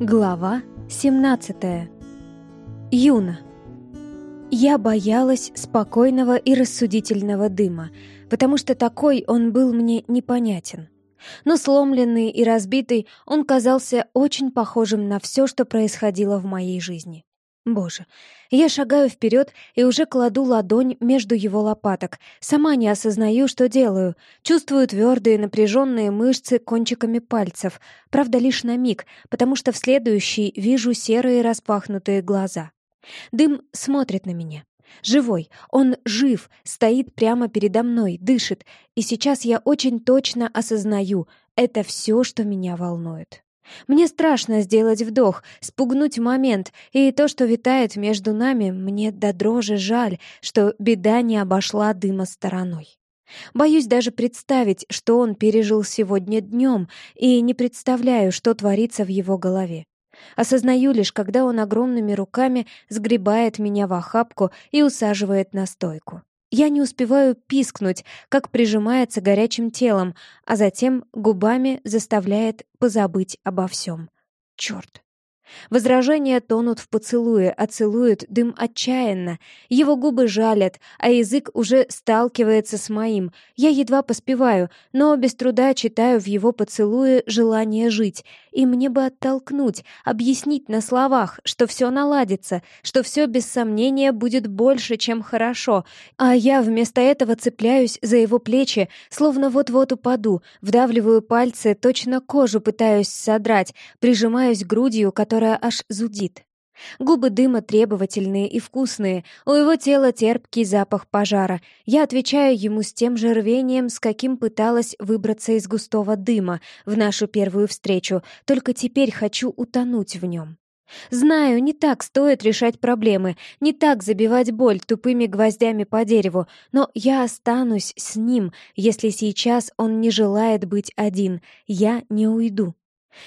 Глава 17. Юна. Я боялась спокойного и рассудительного дыма, потому что такой он был мне непонятен. Но сломленный и разбитый, он казался очень похожим на все, что происходило в моей жизни. Боже, я шагаю вперед и уже кладу ладонь между его лопаток. Сама не осознаю, что делаю. Чувствую твердые напряженные мышцы кончиками пальцев. Правда, лишь на миг, потому что в следующий вижу серые распахнутые глаза. Дым смотрит на меня. Живой, он жив, стоит прямо передо мной, дышит, и сейчас я очень точно осознаю, это все, что меня волнует. Мне страшно сделать вдох, спугнуть момент, и то, что витает между нами, мне до дрожи жаль, что беда не обошла дыма стороной. Боюсь даже представить, что он пережил сегодня днем, и не представляю, что творится в его голове. Осознаю лишь, когда он огромными руками сгребает меня в охапку и усаживает на стойку. Я не успеваю пискнуть, как прижимается горячим телом, а затем губами заставляет позабыть обо всем. Черт! Возражения тонут в поцелуе, а целует дым отчаянно. Его губы жалят, а язык уже сталкивается с моим. Я едва поспеваю, но без труда читаю в его поцелуе желание жить. И мне бы оттолкнуть, объяснить на словах, что все наладится, что все без сомнения будет больше, чем хорошо. А я вместо этого цепляюсь за его плечи, словно вот-вот упаду, вдавливаю пальцы, точно кожу пытаюсь содрать, прижимаюсь грудью, которая которая аж зудит. Губы дыма требовательные и вкусные, у его тела терпкий запах пожара. Я отвечаю ему с тем же рвением, с каким пыталась выбраться из густого дыма в нашу первую встречу, только теперь хочу утонуть в нем. Знаю, не так стоит решать проблемы, не так забивать боль тупыми гвоздями по дереву, но я останусь с ним, если сейчас он не желает быть один. Я не уйду.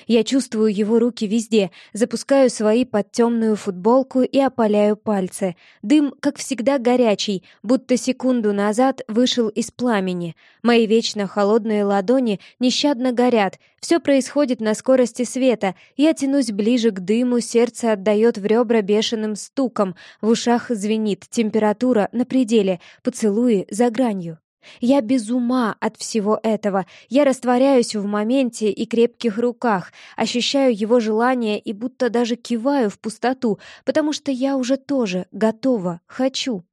Я чувствую его руки везде, запускаю свои под темную футболку и опаляю пальцы. Дым, как всегда, горячий, будто секунду назад вышел из пламени. Мои вечно холодные ладони нещадно горят. Все происходит на скорости света. Я тянусь ближе к дыму, сердце отдает в ребра бешеным стуком, в ушах звенит, температура на пределе, поцелуи за гранью. Я без ума от всего этого. Я растворяюсь в моменте и крепких руках, ощущаю его желание и будто даже киваю в пустоту, потому что я уже тоже готова, хочу.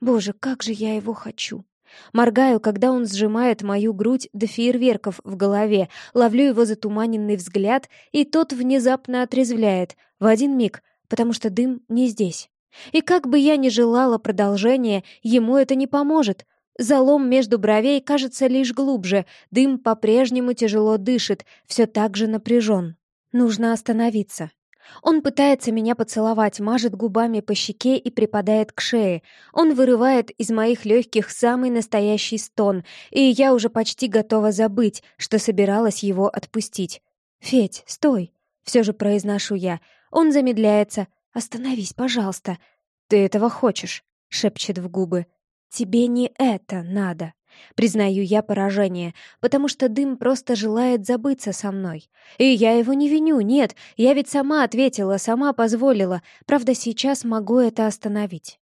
Боже, как же я его хочу. Моргаю, когда он сжимает мою грудь до фейерверков в голове, ловлю его затуманенный взгляд, и тот внезапно отрезвляет, в один миг, потому что дым не здесь. И как бы я ни желала продолжения, ему это не поможет. Залом между бровей кажется лишь глубже, дым по-прежнему тяжело дышит, все так же напряжен. Нужно остановиться. Он пытается меня поцеловать, мажет губами по щеке и припадает к шее. Он вырывает из моих легких самый настоящий стон, и я уже почти готова забыть, что собиралась его отпустить. «Федь, стой!» — все же произношу я. Он замедляется. «Остановись, пожалуйста!» «Ты этого хочешь?» — шепчет в губы. «Тебе не это надо», — признаю я поражение, потому что дым просто желает забыться со мной. И я его не виню, нет, я ведь сама ответила, сама позволила, правда, сейчас могу это остановить.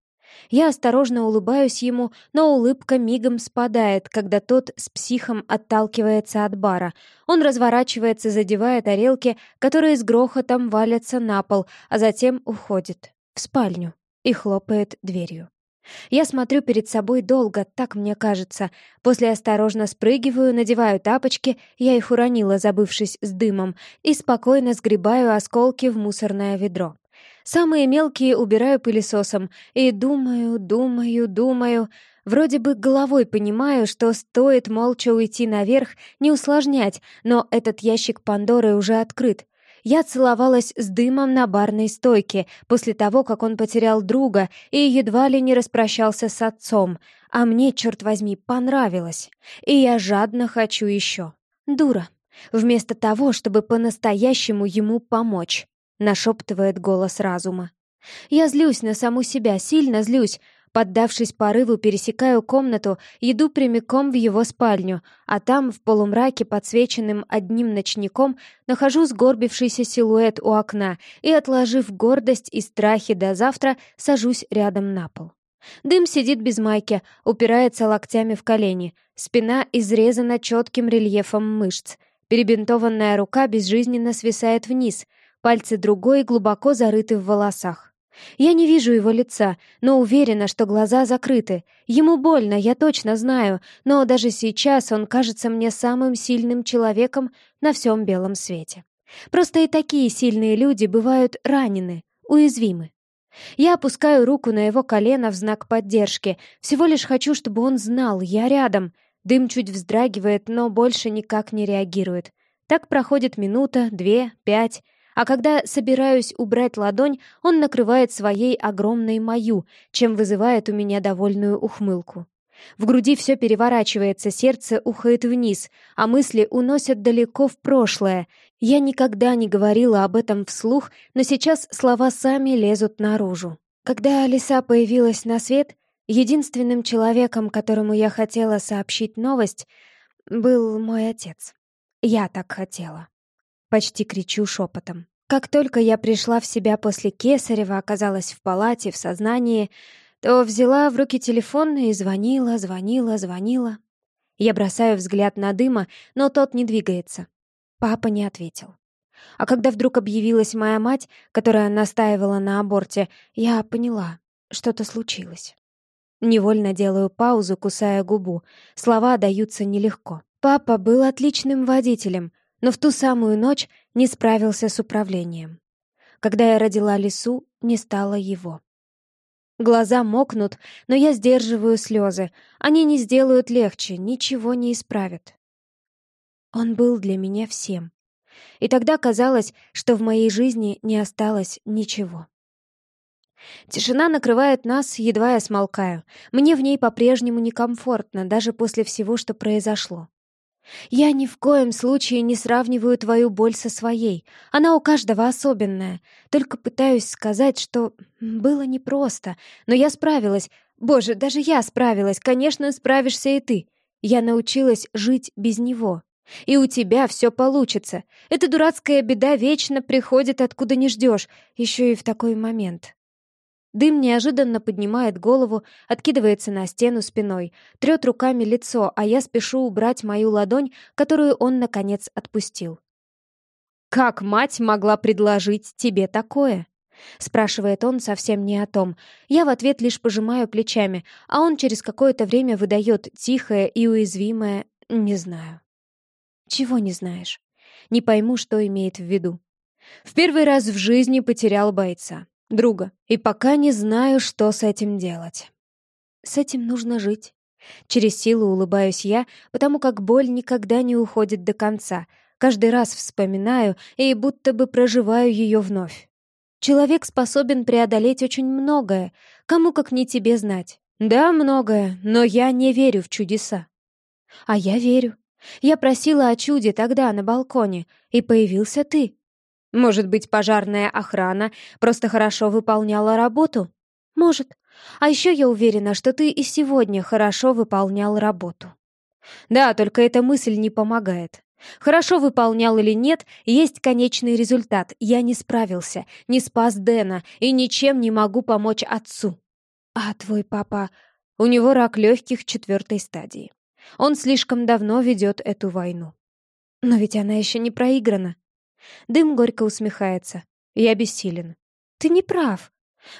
Я осторожно улыбаюсь ему, но улыбка мигом спадает, когда тот с психом отталкивается от бара. Он разворачивается, задевая тарелки, которые с грохотом валятся на пол, а затем уходит в спальню и хлопает дверью. Я смотрю перед собой долго, так мне кажется. После осторожно спрыгиваю, надеваю тапочки, я их уронила, забывшись с дымом, и спокойно сгребаю осколки в мусорное ведро. Самые мелкие убираю пылесосом и думаю, думаю, думаю. Вроде бы головой понимаю, что стоит молча уйти наверх, не усложнять, но этот ящик Пандоры уже открыт. Я целовалась с дымом на барной стойке после того, как он потерял друга и едва ли не распрощался с отцом, а мне, черт возьми, понравилось, и я жадно хочу еще. Дура. Вместо того, чтобы по-настоящему ему помочь, нашептывает голос разума. Я злюсь на саму себя, сильно злюсь. Поддавшись порыву, пересекаю комнату, иду прямиком в его спальню, а там, в полумраке, подсвеченным одним ночником, нахожу сгорбившийся силуэт у окна и, отложив гордость и страхи до завтра, сажусь рядом на пол. Дым сидит без майки, упирается локтями в колени, спина изрезана четким рельефом мышц, перебинтованная рука безжизненно свисает вниз, пальцы другой глубоко зарыты в волосах. Я не вижу его лица, но уверена, что глаза закрыты. Ему больно, я точно знаю, но даже сейчас он кажется мне самым сильным человеком на всем белом свете. Просто и такие сильные люди бывают ранены, уязвимы. Я опускаю руку на его колено в знак поддержки. Всего лишь хочу, чтобы он знал, я рядом. Дым чуть вздрагивает, но больше никак не реагирует. Так проходит минута, две, пять а когда собираюсь убрать ладонь, он накрывает своей огромной мою, чем вызывает у меня довольную ухмылку. В груди все переворачивается, сердце ухает вниз, а мысли уносят далеко в прошлое. Я никогда не говорила об этом вслух, но сейчас слова сами лезут наружу. Когда Алиса появилась на свет, единственным человеком, которому я хотела сообщить новость, был мой отец. Я так хотела. Почти кричу шепотом. Как только я пришла в себя после Кесарева, оказалась в палате, в сознании, то взяла в руки телефон и звонила, звонила, звонила. Я бросаю взгляд на дыма, но тот не двигается. Папа не ответил. А когда вдруг объявилась моя мать, которая настаивала на аборте, я поняла, что-то случилось. Невольно делаю паузу, кусая губу. Слова даются нелегко. Папа был отличным водителем, но в ту самую ночь не справился с управлением. Когда я родила лису, не стало его. Глаза мокнут, но я сдерживаю слезы. Они не сделают легче, ничего не исправят. Он был для меня всем. И тогда казалось, что в моей жизни не осталось ничего. Тишина накрывает нас, едва я смолкаю. Мне в ней по-прежнему некомфортно, даже после всего, что произошло. Я ни в коем случае не сравниваю твою боль со своей. Она у каждого особенная. Только пытаюсь сказать, что было непросто, но я справилась. Боже, даже я справилась. Конечно, справишься и ты. Я научилась жить без него. И у тебя все получится. Эта дурацкая беда вечно приходит, откуда не ждешь, еще и в такой момент. Дым неожиданно поднимает голову, откидывается на стену спиной, трет руками лицо, а я спешу убрать мою ладонь, которую он, наконец, отпустил. «Как мать могла предложить тебе такое?» Спрашивает он совсем не о том. Я в ответ лишь пожимаю плечами, а он через какое-то время выдает тихое и уязвимое «не знаю». Чего не знаешь? Не пойму, что имеет в виду. В первый раз в жизни потерял бойца друга, и пока не знаю, что с этим делать. С этим нужно жить. Через силу улыбаюсь я, потому как боль никогда не уходит до конца. Каждый раз вспоминаю и будто бы проживаю ее вновь. Человек способен преодолеть очень многое, кому как не тебе знать. Да, многое, но я не верю в чудеса. А я верю. Я просила о чуде тогда на балконе, и появился ты. Может быть, пожарная охрана просто хорошо выполняла работу? Может. А еще я уверена, что ты и сегодня хорошо выполнял работу. Да, только эта мысль не помогает. Хорошо выполнял или нет, есть конечный результат. Я не справился, не спас Дэна и ничем не могу помочь отцу. А твой папа... У него рак легких четвертой стадии. Он слишком давно ведет эту войну. Но ведь она еще не проиграна. Дым горько усмехается. Я бессилен. Ты не прав.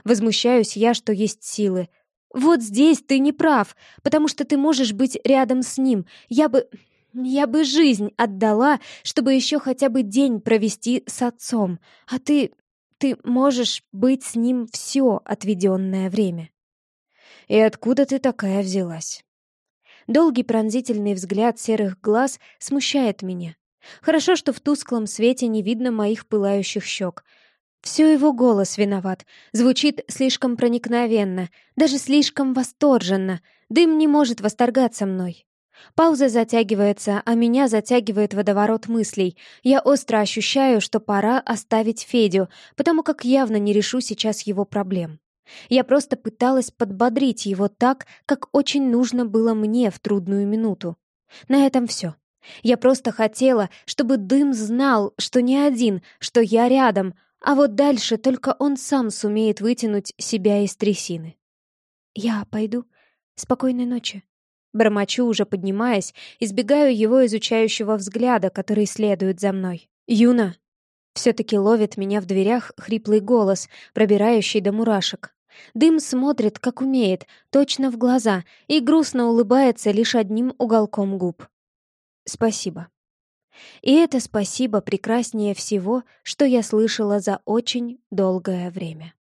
Возмущаюсь я, что есть силы. Вот здесь ты не прав, потому что ты можешь быть рядом с ним. Я бы... Я бы жизнь отдала, чтобы еще хотя бы день провести с отцом. А ты... Ты можешь быть с ним все отведенное время. И откуда ты такая взялась? Долгий пронзительный взгляд серых глаз смущает меня. Хорошо, что в тусклом свете не видно моих пылающих щек. Все его голос виноват. Звучит слишком проникновенно, даже слишком восторженно. Дым не может восторгаться мной. Пауза затягивается, а меня затягивает водоворот мыслей. Я остро ощущаю, что пора оставить Федю, потому как явно не решу сейчас его проблем. Я просто пыталась подбодрить его так, как очень нужно было мне в трудную минуту. На этом все. Я просто хотела, чтобы дым знал, что не один, что я рядом, а вот дальше только он сам сумеет вытянуть себя из трясины. «Я пойду. Спокойной ночи». Бормочу, уже поднимаясь, избегаю его изучающего взгляда, который следует за мной. «Юна!» Все-таки ловит меня в дверях хриплый голос, пробирающий до мурашек. Дым смотрит, как умеет, точно в глаза, и грустно улыбается лишь одним уголком губ. «Спасибо». И это спасибо прекраснее всего, что я слышала за очень долгое время.